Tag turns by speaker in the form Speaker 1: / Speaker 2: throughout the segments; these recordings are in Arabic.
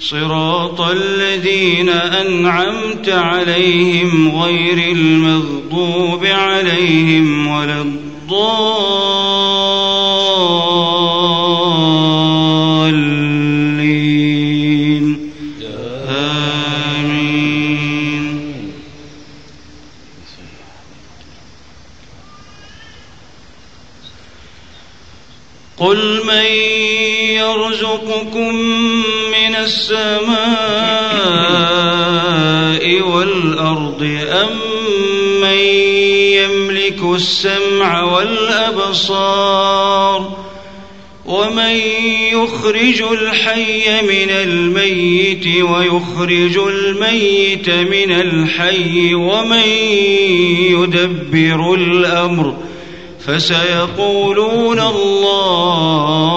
Speaker 1: صراط الذين أنعمت عليهم غير المغضوب عليهم ولا الضالين. آمين. قل من يرزقكم السماء والأرض أم من يملك السمع والأبصار ومن يخرج الحي من الميت ويخرج الميت من الحي ومن يدبر الأمر فسيقولون الله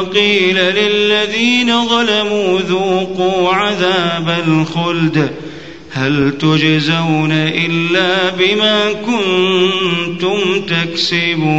Speaker 1: ثم قيل للذين ظلموا ذوقوا عذاب الخلد هل تجزون إلا بما كنتم تكسبون